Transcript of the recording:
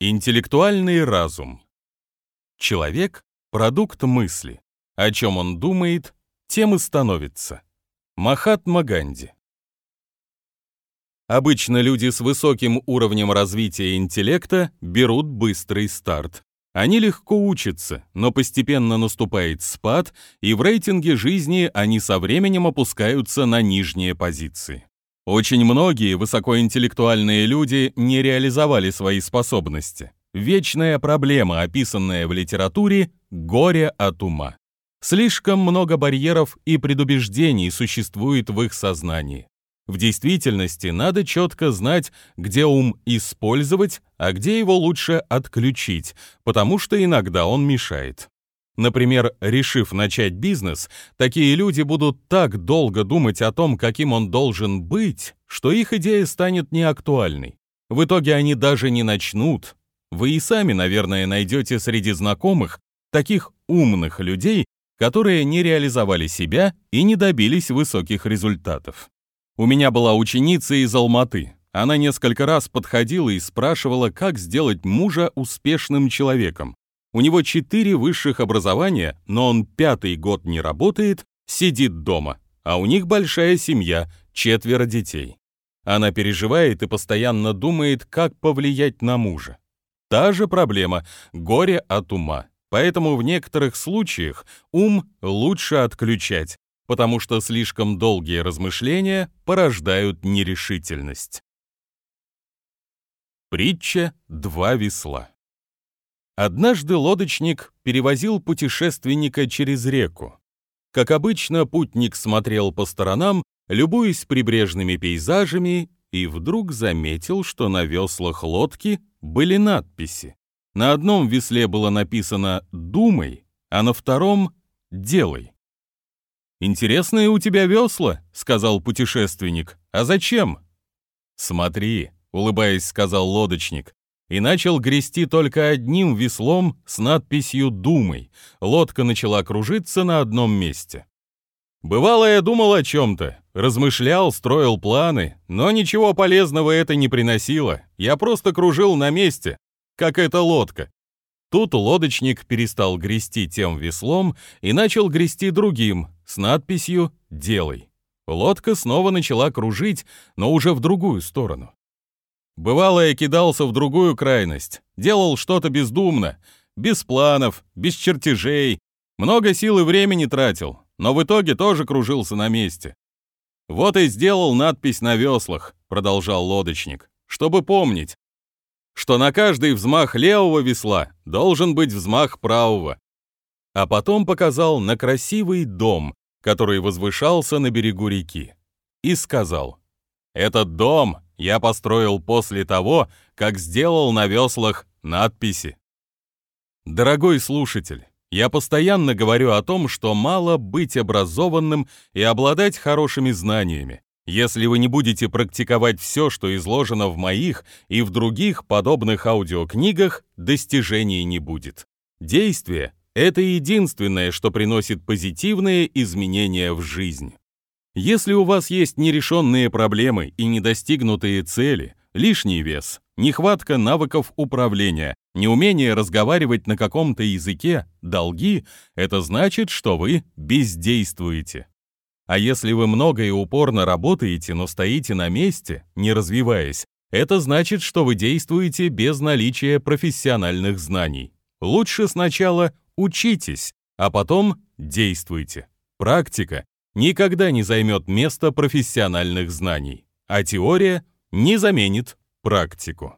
Интеллектуальный разум. Человек — продукт мысли. О чем он думает, тем и становится. Махатма Ганди. Обычно люди с высоким уровнем развития интеллекта берут быстрый старт. Они легко учатся, но постепенно наступает спад, и в рейтинге жизни они со временем опускаются на нижние позиции. Очень многие высокоинтеллектуальные люди не реализовали свои способности. Вечная проблема, описанная в литературе – горе от ума. Слишком много барьеров и предубеждений существует в их сознании. В действительности надо четко знать, где ум использовать, а где его лучше отключить, потому что иногда он мешает. Например, решив начать бизнес, такие люди будут так долго думать о том, каким он должен быть, что их идея станет неактуальной. В итоге они даже не начнут. Вы и сами, наверное, найдете среди знакомых таких умных людей, которые не реализовали себя и не добились высоких результатов. У меня была ученица из Алматы. Она несколько раз подходила и спрашивала, как сделать мужа успешным человеком. У него четыре высших образования, но он пятый год не работает, сидит дома, а у них большая семья, четверо детей. Она переживает и постоянно думает, как повлиять на мужа. Та же проблема – горе от ума. Поэтому в некоторых случаях ум лучше отключать, потому что слишком долгие размышления порождают нерешительность. Притча «Два весла». Однажды лодочник перевозил путешественника через реку. Как обычно, путник смотрел по сторонам, любуясь прибрежными пейзажами, и вдруг заметил, что на веслах лодки были надписи. На одном весле было написано «Думай», а на втором «Делай». «Интересные у тебя весла», — сказал путешественник. «А зачем?» «Смотри», — улыбаясь, сказал лодочник и начал грести только одним веслом с надписью «Думай». Лодка начала кружиться на одном месте. Бывало, я думал о чем-то, размышлял, строил планы, но ничего полезного это не приносило. Я просто кружил на месте, как эта лодка. Тут лодочник перестал грести тем веслом и начал грести другим, с надписью «Делай». Лодка снова начала кружить, но уже в другую сторону. Бывало, я кидался в другую крайность, делал что-то бездумно, без планов, без чертежей, много сил и времени тратил, но в итоге тоже кружился на месте. «Вот и сделал надпись на веслах», — продолжал лодочник, «чтобы помнить, что на каждый взмах левого весла должен быть взмах правого». А потом показал на красивый дом, который возвышался на берегу реки, и сказал, «Этот дом я построил после того, как сделал на веслах надписи. Дорогой слушатель, я постоянно говорю о том, что мало быть образованным и обладать хорошими знаниями. Если вы не будете практиковать все, что изложено в моих и в других подобных аудиокнигах, достижений не будет. Действие — это единственное, что приносит позитивные изменения в жизнь. Если у вас есть нерешенные проблемы и недостигнутые цели, лишний вес, нехватка навыков управления, неумение разговаривать на каком-то языке, долги, это значит, что вы бездействуете. А если вы много и упорно работаете, но стоите на месте, не развиваясь, это значит, что вы действуете без наличия профессиональных знаний. Лучше сначала учитесь, а потом действуйте. Практика никогда не займет место профессиональных знаний, а теория не заменит практику.